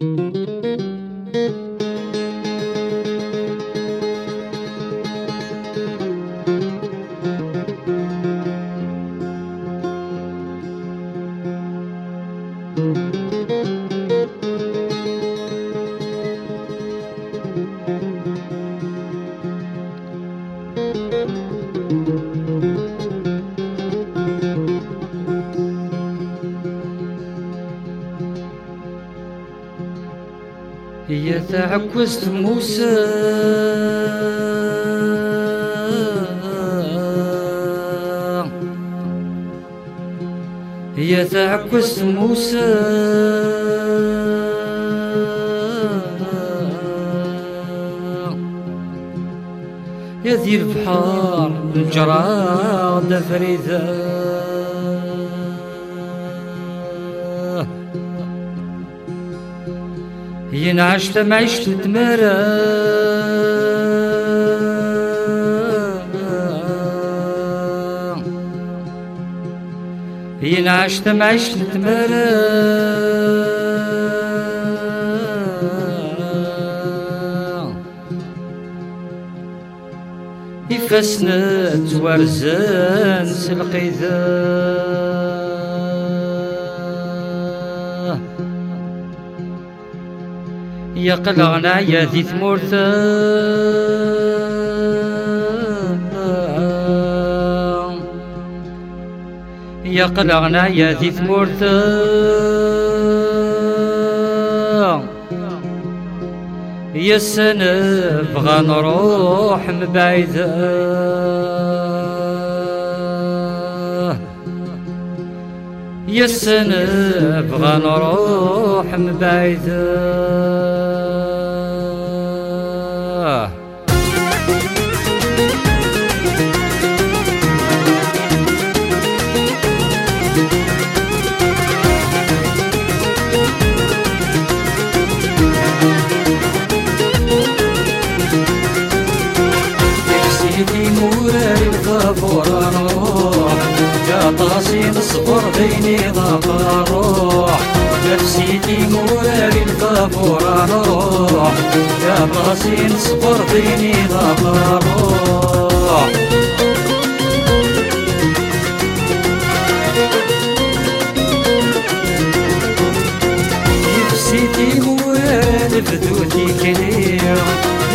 Mm-hmm. تعكست موسى. هي تعكست موسى. يا ذي البحر الجراد فريدة. ينعشت معيشت تمرة ينعشت معيشت تمرة يفسنت ورزان سلقيذان يقلعنا يا ذي ثمورت يقلعنا يا ذي ثمورت يا السنة بغى نروح مبعيدة يا السنة بغى نروح طاسي نصبر بيني ضاب روح نفسيتي موراري البابور نروح يا طاسي نصبر بيني ضاب روح نفسيتي موراري فدوتي كلير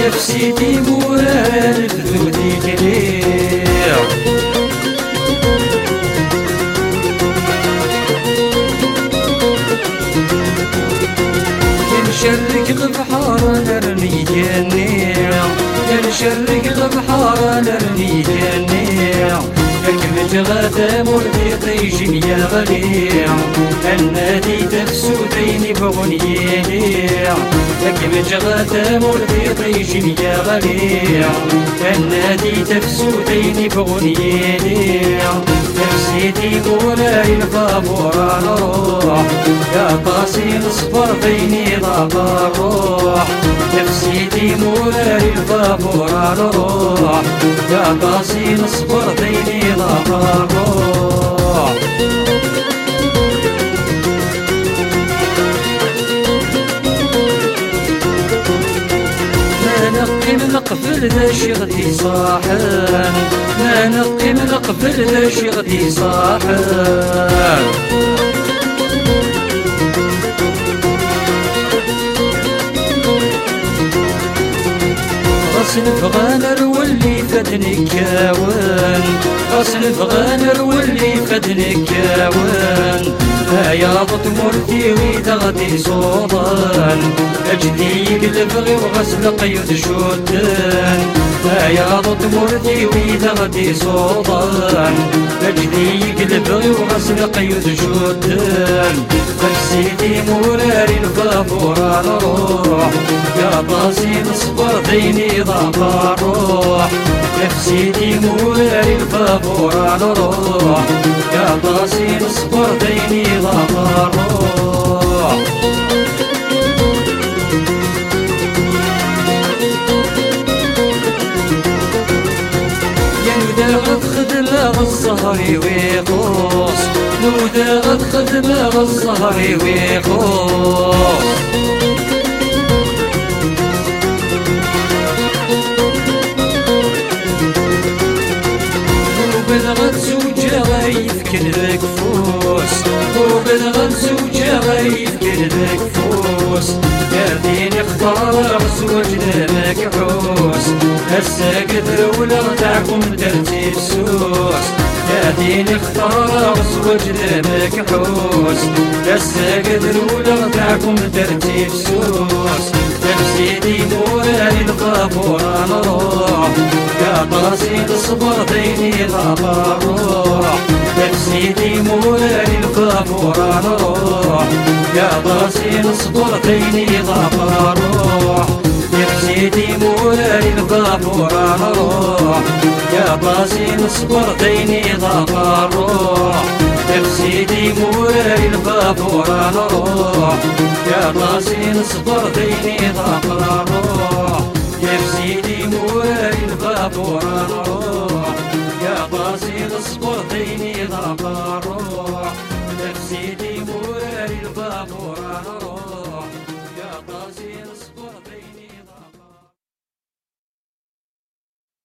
نفسيتي موراري فدوتي كلير نرمي جنيع. نشرق البحار نرمي جنيع. مردي طيش يا غليع النادي تفسو بيني بغنيا لك غدا مردي طيش يا غليع النادي تفسو بيني بغنيا نفسيتي مولاي البابور نروح يا طاسي نصبر بيني ضاب الروح. نفسيتي مولاي البابور نروح يا طاسي نصبر بيني ضاب نقفل ذا شغدي صاحن ما نقي نقفل ذا شغدي صاحن غصن فغانر واللي فدني غصن فغانر واللي فدني كاون ياضت مرتي ويدغدي صوضان أجدي قلب وغسل قيد شوتان ياضت مرتي ويدغدي صوضان أجدي قلب وغسل قيد شوتان فكسيتي موراري البابور نروح يا طاسي نصبر ديني ضاق الروح. نفسيتي موراري البابور نروح يا طاسي نصبر ضرار ينودا خدمة الصهر ويقوص نودا خدمة الصهر ويقوص بلغت زوجها يفكر كفور ويقوس وجد ذاك فوس قاعدين اختار زوج مكحوس هسا قدر ولا تاعكم درتي السوس قاعدين اختار زوج مكحوس هسا قدر ولا تاعكم درتي السوس تفسيدي موراني الغفور نروح طاسي تصبر ديني غفار روح تفسيدي موراني الغفور نروح يا طاسي نصبر ديني غفار روح تفسيدي موراني الغفور نروح يا طاسي نصبر ديني غفار روح موراني الغفور نروح يا راسي نصبر ديني ضاق روح يا بسيدي موالي الغابور روح يا راسي نصبر ديني ضاق روح